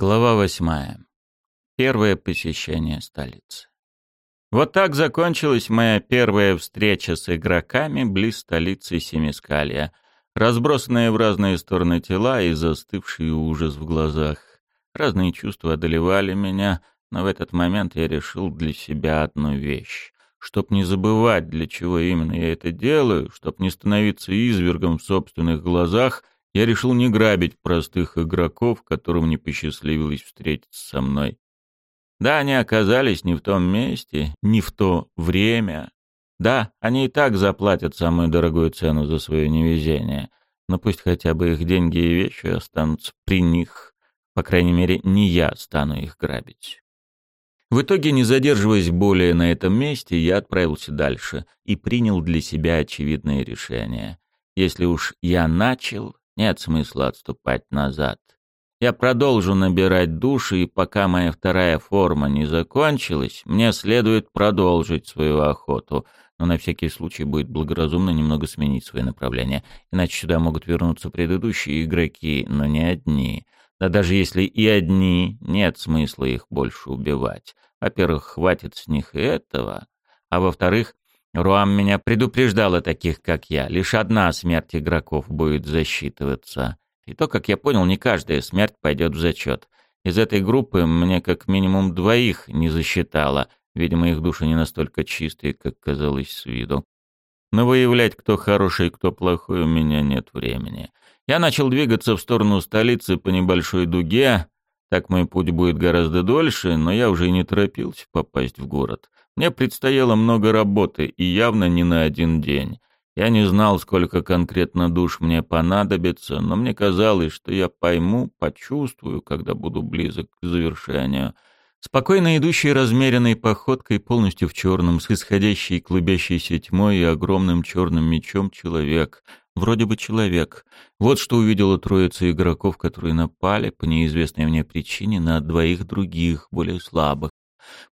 Глава восьмая. Первое посещение столицы. Вот так закончилась моя первая встреча с игроками близ столицы Семискалья. Разбросанные в разные стороны тела и застывший ужас в глазах. Разные чувства одолевали меня, но в этот момент я решил для себя одну вещь. Чтоб не забывать, для чего именно я это делаю, чтоб не становиться извергом в собственных глазах — я решил не грабить простых игроков, которым не посчастливилось встретиться со мной. Да, они оказались не в том месте, не в то время. Да, они и так заплатят самую дорогую цену за свое невезение, но пусть хотя бы их деньги и вещи останутся при них. По крайней мере, не я стану их грабить. В итоге, не задерживаясь более на этом месте, я отправился дальше и принял для себя очевидное решение. Если уж я начал, нет смысла отступать назад. Я продолжу набирать души, и пока моя вторая форма не закончилась, мне следует продолжить свою охоту. Но на всякий случай будет благоразумно немного сменить свое направление, иначе сюда могут вернуться предыдущие игроки, но не одни. Да даже если и одни, нет смысла их больше убивать. Во-первых, хватит с них и этого, а во-вторых, Руам меня предупреждал о таких, как я. Лишь одна смерть игроков будет засчитываться. И то, как я понял, не каждая смерть пойдет в зачет. Из этой группы мне как минимум двоих не засчитало. Видимо, их души не настолько чистые, как казалось с виду. Но выявлять, кто хороший и кто плохой, у меня нет времени. Я начал двигаться в сторону столицы по небольшой дуге. Так мой путь будет гораздо дольше, но я уже не торопился попасть в город. Мне предстояло много работы, и явно не на один день. Я не знал, сколько конкретно душ мне понадобится, но мне казалось, что я пойму, почувствую, когда буду близок к завершению. Спокойно идущий размеренной походкой, полностью в черном, с исходящей клубящейся тьмой и огромным черным мечом человек. Вроде бы человек. Вот что увидела троица игроков, которые напали, по неизвестной мне причине, на двоих других, более слабых.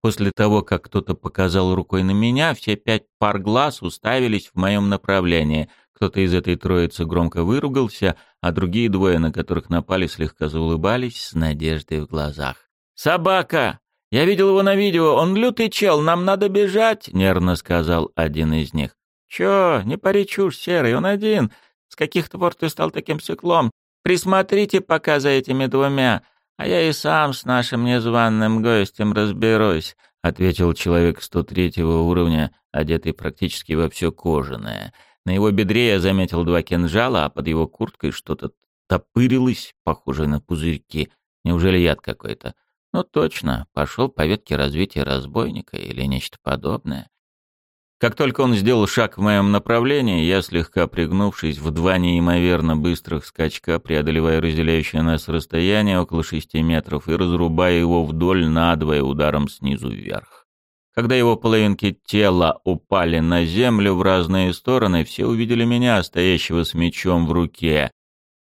После того, как кто-то показал рукой на меня, все пять пар глаз уставились в моем направлении. Кто-то из этой троицы громко выругался, а другие двое, на которых напали, слегка заулыбались с надеждой в глазах. «Собака! Я видел его на видео, он лютый чел, нам надо бежать!» — нервно сказал один из них. «Чё, не пари чушь, Серый, он один. С каких пор ты стал таким циклом? Присмотрите пока за этими двумя. «А я и сам с нашим незваным гостем разберусь», — ответил человек 103 уровня, одетый практически во все кожаное. На его бедре я заметил два кинжала, а под его курткой что-то топырилось, похожее на пузырьки. Неужели яд какой-то? Ну точно, пошел по ветке развития разбойника или нечто подобное. Как только он сделал шаг в моем направлении, я, слегка пригнувшись в два неимоверно быстрых скачка, преодолевая разделяющее нас расстояние около шести метров и разрубая его вдоль надвое ударом снизу вверх. Когда его половинки тела упали на землю в разные стороны, все увидели меня, стоящего с мечом в руке.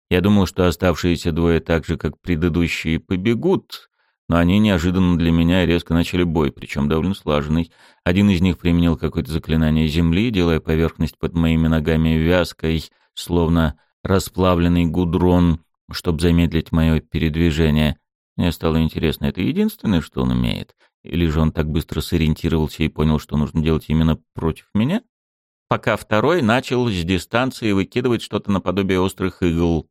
Я думал, что оставшиеся двое так же, как предыдущие, побегут, но они неожиданно для меня резко начали бой, причем довольно слаженный. Один из них применил какое-то заклинание земли, делая поверхность под моими ногами вязкой, словно расплавленный гудрон, чтобы замедлить мое передвижение. Мне стало интересно, это единственное, что он умеет? Или же он так быстро сориентировался и понял, что нужно делать именно против меня? Пока второй начал с дистанции выкидывать что-то наподобие острых игл.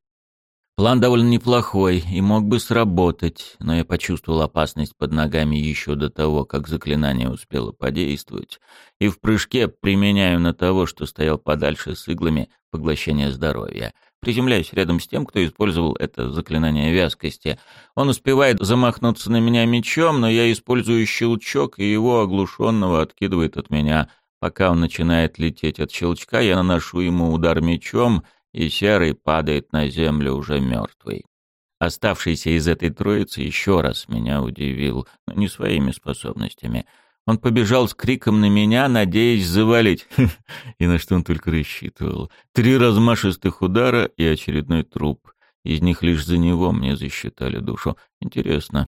План довольно неплохой и мог бы сработать, но я почувствовал опасность под ногами еще до того, как заклинание успело подействовать, и в прыжке применяю на того, что стоял подальше с иглами, поглощение здоровья. Приземляюсь рядом с тем, кто использовал это заклинание вязкости. Он успевает замахнуться на меня мечом, но я использую щелчок, и его оглушенного откидывает от меня. Пока он начинает лететь от щелчка, я наношу ему удар мечом — и Серый падает на землю уже мертвый. Оставшийся из этой троицы еще раз меня удивил, но не своими способностями. Он побежал с криком на меня, надеясь завалить. И на что он только рассчитывал. Три размашистых удара и очередной труп. Из них лишь за него мне засчитали душу. Интересно,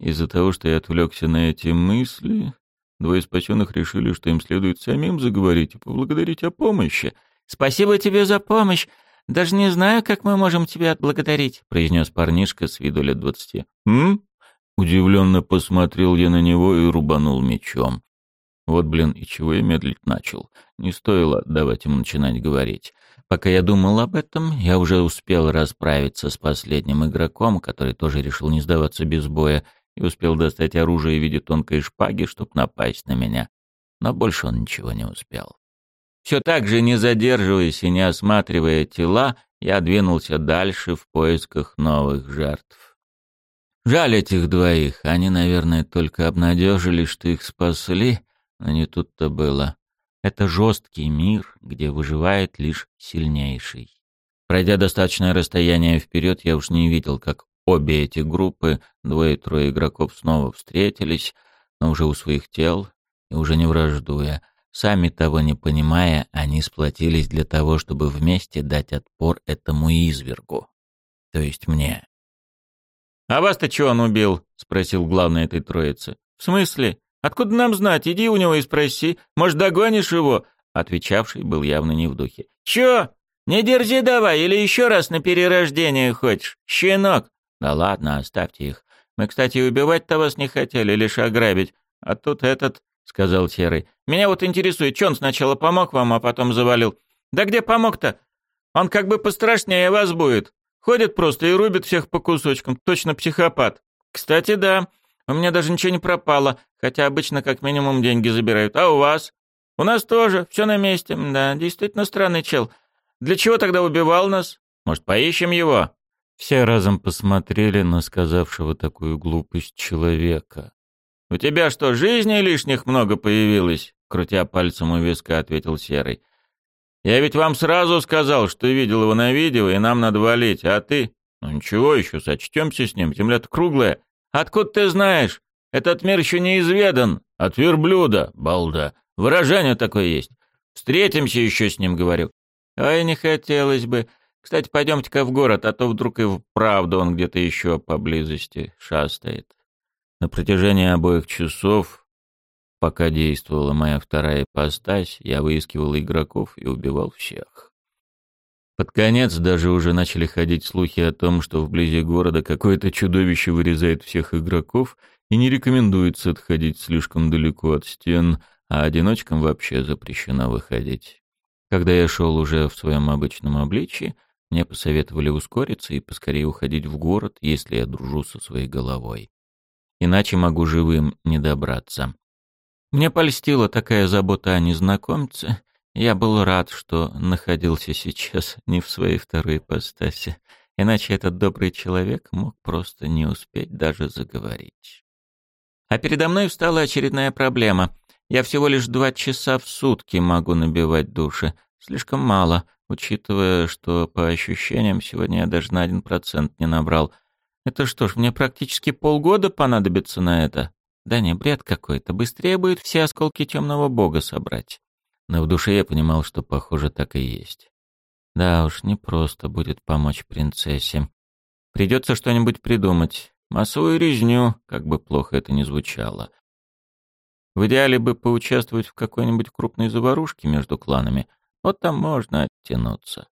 из-за того, что я отвлекся на эти мысли, двое спасенных решили, что им следует самим заговорить и поблагодарить о помощи. «Спасибо тебе за помощь!» Даже не знаю, как мы можем тебя отблагодарить», — произнес парнишка с виду лет двадцати. «М?» Удивленно посмотрел я на него и рубанул мечом. Вот, блин, и чего я медлить начал. Не стоило давать ему начинать говорить. Пока я думал об этом, я уже успел расправиться с последним игроком, который тоже решил не сдаваться без боя, и успел достать оружие в виде тонкой шпаги, чтобы напасть на меня. Но больше он ничего не успел. Все так же, не задерживаясь и не осматривая тела, я двинулся дальше в поисках новых жертв. Жаль этих двоих, они, наверное, только обнадежили, что их спасли, но не тут-то было. Это жесткий мир, где выживает лишь сильнейший. Пройдя достаточное расстояние вперед, я уж не видел, как обе эти группы, двое-трое игроков, снова встретились, но уже у своих тел и уже не враждуя. Сами того не понимая, они сплотились для того, чтобы вместе дать отпор этому извергу. То есть мне. «А вас-то чего он убил?» — спросил главный этой троицы. «В смысле? Откуда нам знать? Иди у него и спроси. Может, догонишь его?» Отвечавший был явно не в духе. «Чё? Не дерзи давай, или еще раз на перерождение хочешь? Щенок!» «Да ладно, оставьте их. Мы, кстати, убивать-то вас не хотели, лишь ограбить. А тут этот, — сказал Серый. Меня вот интересует, что он сначала помог вам, а потом завалил. Да где помог-то? Он как бы пострашнее вас будет. Ходит просто и рубит всех по кусочкам. Точно психопат. Кстати, да, у меня даже ничего не пропало, хотя обычно как минимум деньги забирают. А у вас? У нас тоже, все на месте. Да, действительно странный чел. Для чего тогда убивал нас? Может, поищем его? Все разом посмотрели на сказавшего такую глупость человека. «У тебя что, жизни лишних много появилось?» Крутя пальцем у виска, ответил Серый. «Я ведь вам сразу сказал, что видел его на видео, и нам надо валить, а ты...» «Ну ничего еще, сочтемся с ним, земля-то круглая. Откуда ты знаешь? Этот мир еще не изведан. От верблюда, балда. Выражение такое есть. Встретимся еще с ним, говорю». «Ой, не хотелось бы. Кстати, пойдемте-ка в город, а то вдруг и вправду он где-то еще поблизости шастает». На протяжении обоих часов, пока действовала моя вторая ипостась, я выискивал игроков и убивал всех. Под конец даже уже начали ходить слухи о том, что вблизи города какое-то чудовище вырезает всех игроков и не рекомендуется отходить слишком далеко от стен, а одиночкам вообще запрещено выходить. Когда я шел уже в своем обычном обличии, мне посоветовали ускориться и поскорее уходить в город, если я дружу со своей головой иначе могу живым не добраться. Мне польстила такая забота о незнакомце. Я был рад, что находился сейчас не в своей второй ипостаси, иначе этот добрый человек мог просто не успеть даже заговорить. А передо мной встала очередная проблема. Я всего лишь два часа в сутки могу набивать души. Слишком мало, учитывая, что по ощущениям сегодня я даже на один процент не набрал — это что ж, мне практически полгода понадобится на это? Да не, бред какой-то. Быстрее будет все осколки темного бога собрать. Но в душе я понимал, что, похоже, так и есть. Да уж, не просто будет помочь принцессе. Придется что-нибудь придумать. Массовую резню, как бы плохо это ни звучало. В идеале бы поучаствовать в какой-нибудь крупной заварушке между кланами. Вот там можно оттянуться.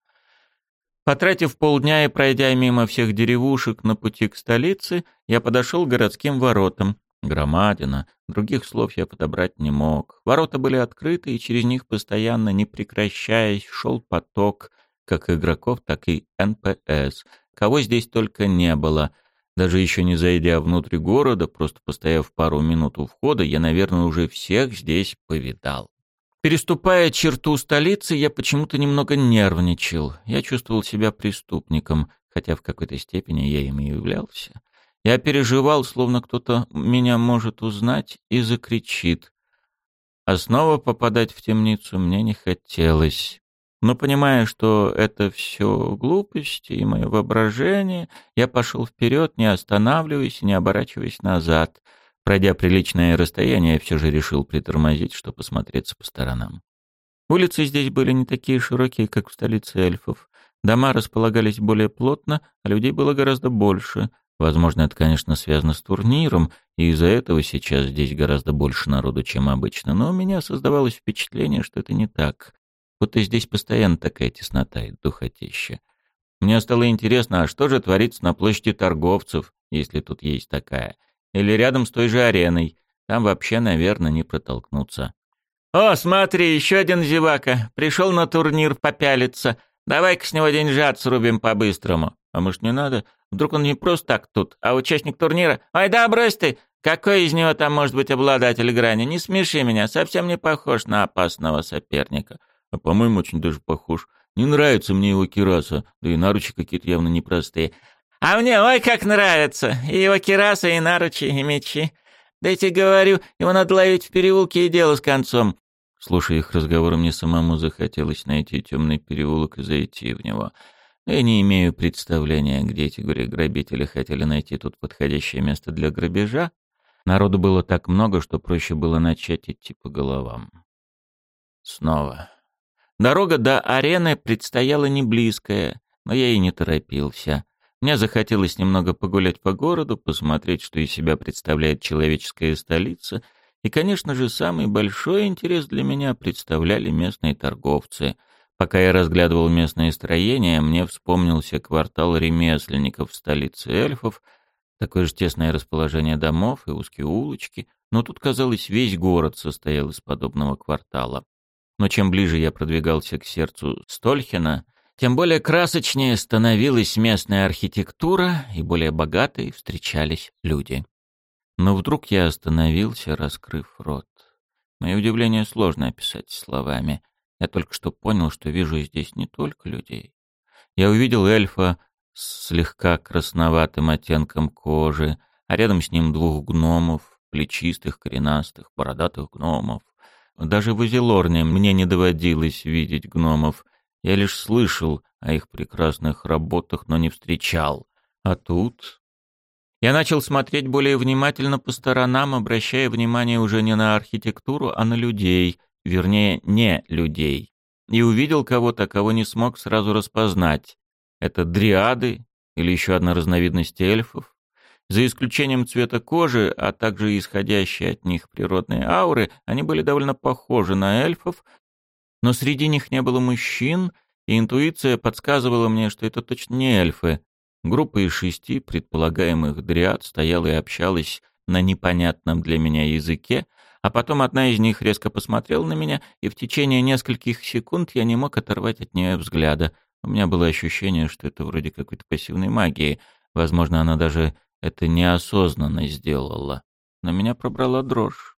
Потратив полдня и пройдя мимо всех деревушек на пути к столице, я подошел к городским воротам. Громадина. Других слов я подобрать не мог. Ворота были открыты, и через них постоянно, не прекращаясь, шел поток как игроков, так и НПС. Кого здесь только не было. Даже еще не зайдя внутрь города, просто постояв пару минут у входа, я, наверное, уже всех здесь повидал. Переступая черту столицы, я почему-то немного нервничал. Я чувствовал себя преступником, хотя в какой-то степени я им и являлся. Я переживал, словно кто-то меня может узнать и закричит. А снова попадать в темницу мне не хотелось. Но понимая, что это все глупости и мое воображение, я пошел вперед, не останавливаясь и не оборачиваясь назад — Пройдя приличное расстояние, я все же решил притормозить, чтобы посмотреться по сторонам. Улицы здесь были не такие широкие, как в столице эльфов. Дома располагались более плотно, а людей было гораздо больше. Возможно, это, конечно, связано с турниром, и из-за этого сейчас здесь гораздо больше народу, чем обычно. Но у меня создавалось впечатление, что это не так. Будто здесь постоянно такая теснота и духотища. Мне стало интересно, а что же творится на площади торговцев, если тут есть такая? Или рядом с той же ареной? Там вообще, наверное, не протолкнуться. «О, смотри, еще один зевака. Пришел на турнир попялиться. Давай-ка с него деньжат срубим по-быстрому». «А может, не надо? Вдруг он не просто так тут, а участник турнира? Ой, да брось ты! Какой из него там может быть обладатель грани? Не смеши меня, совсем не похож на опасного соперника». «А, по-моему, очень даже похож. Не нравится мне его кираса, да и наручи какие-то явно непростые». «А мне ой как нравится! И его кираса, и наручи, и мечи. Да я тебе говорю, его надо ловить в переулке и дело с концом. Слушая их разговоры, мне самому захотелось найти темный переулок и зайти в него. Я не имею представления, где эти горе-грабители хотели найти тут подходящее место для грабежа. Народу было так много, что проще было начать идти по головам. Снова. Дорога до арены предстояла не близкая, но я и не торопился. Мне захотелось немного погулять по городу, посмотреть, что из себя представляет человеческая столица, и, конечно же, самый большой интерес для меня представляли местные торговцы. Пока я разглядывал местные строения, мне вспомнился квартал ремесленников в столице эльфов, такое же тесное расположение домов и узкие улочки, но тут, казалось, весь город состоял из подобного квартала. Но чем ближе я продвигался к сердцу Стольхена, тем более красочнее становилась местная архитектура и более богатые встречались люди. Но вдруг я остановился, раскрыв рот. Мое удивление сложно описать словами. Я только что понял, что вижу здесь не только людей. Я увидел эльфа с слегка красноватым оттенком кожи, а рядом с ним двух гномов, плечистых, коренастых, бородатых гномов. Даже в Изелорне мне не доводилось видеть гномов, я лишь слышал о их прекрасных работах, но не встречал. А тут... Я начал смотреть более внимательно по сторонам, обращая внимание уже не на архитектуру, а на людей, вернее, не людей. И увидел кого-то, кого не смог сразу распознать. Это дриады или еще одна разновидность эльфов. За исключением цвета кожи, а также исходящие от них природные ауры, они были довольно похожи на эльфов, но среди них не было мужчин, и интуиция подсказывала мне, что это точно не эльфы. Группа из шести предполагаемых дриад стояла и общалась на непонятном для меня языке, а потом одна из них резко посмотрела на меня, и в течение нескольких секунд я не мог оторвать от нее взгляда. У меня было ощущение, что это вроде какой-то пассивной магии. Возможно, она даже это неосознанно сделала. Но меня пробрала дрожь.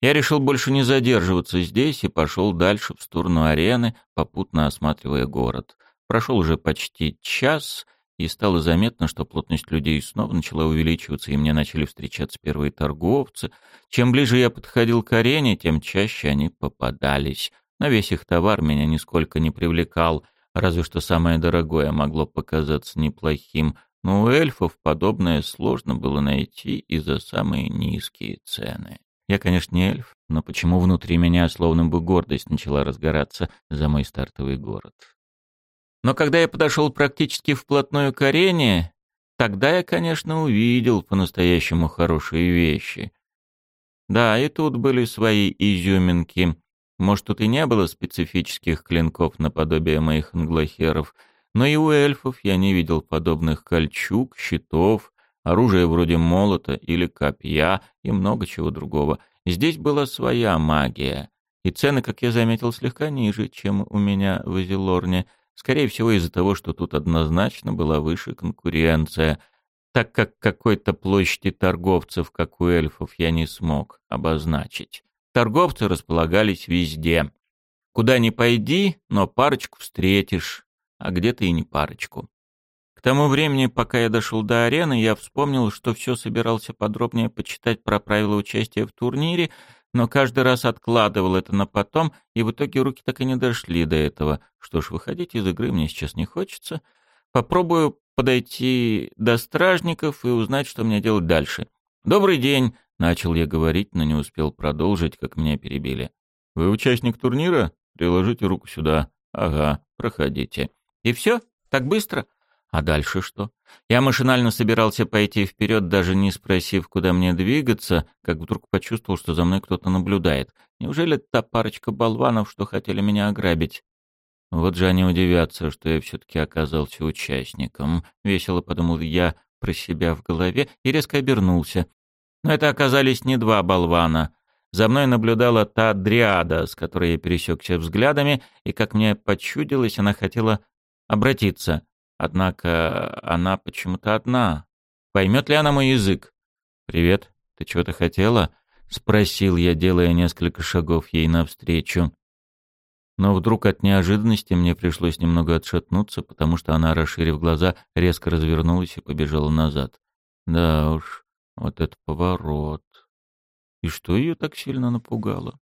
Я решил больше не задерживаться здесь и пошел дальше в сторону арены, попутно осматривая город. Прошел уже почти час, и стало заметно, что плотность людей снова начала увеличиваться, и мне начали встречаться первые торговцы. Чем ближе я подходил к арене, тем чаще они попадались. Но весь их товар меня нисколько не привлекал, разве что самое дорогое могло показаться неплохим, но у эльфов подобное сложно было найти из-за самые низкие цены. Я, конечно, не эльф, но почему внутри меня словно бы гордость начала разгораться за мой стартовый город? Но когда я подошел практически вплотную к арене, тогда я, конечно, увидел по-настоящему хорошие вещи. Да, и тут были свои изюминки. Может, тут и не было специфических клинков наподобие моих англохеров, но и у эльфов я не видел подобных кольчуг, щитов, оружие вроде молота или копья и много чего другого. Здесь была своя магия, и цены, как я заметил, слегка ниже, чем у меня в Эзелорне, скорее всего из-за того, что тут однозначно была выше конкуренция, так как какой-то площади торговцев, как у эльфов, я не смог обозначить. Торговцы располагались везде. Куда ни пойди, но парочку встретишь, а где-то и не парочку. К тому времени, пока я дошел до арены, я вспомнил, что все собирался подробнее почитать про правила участия в турнире, но каждый раз откладывал это на потом, и в итоге руки так и не дошли до этого. Что ж, выходить из игры мне сейчас не хочется. Попробую подойти до стражников и узнать, что мне делать дальше. «Добрый день!» — начал я говорить, но не успел продолжить, как меня перебили. «Вы участник турнира? Приложите руку сюда. Ага, проходите». «И все? Так быстро?» А дальше что? Я машинально собирался пойти вперед, даже не спросив, куда мне двигаться, как вдруг почувствовал, что за мной кто-то наблюдает. Неужели та парочка болванов, что хотели меня ограбить? Вот же они удивятся, что я все-таки оказался участником. Весело подумал я про себя в голове и резко обернулся. Но это оказались не два болвана. За мной наблюдала та дриада, с которой я пересекся взглядами, и, как мне почудилось, она хотела обратиться. Однако она почему-то одна. Поймет ли она мой язык? «Привет, ты чего-то хотела?» — спросил я, делая несколько шагов ей навстречу. Но вдруг от неожиданности мне пришлось немного отшатнуться, потому что она, расширив глаза, резко развернулась и побежала назад. Да уж, вот это поворот. И что ее так сильно напугало?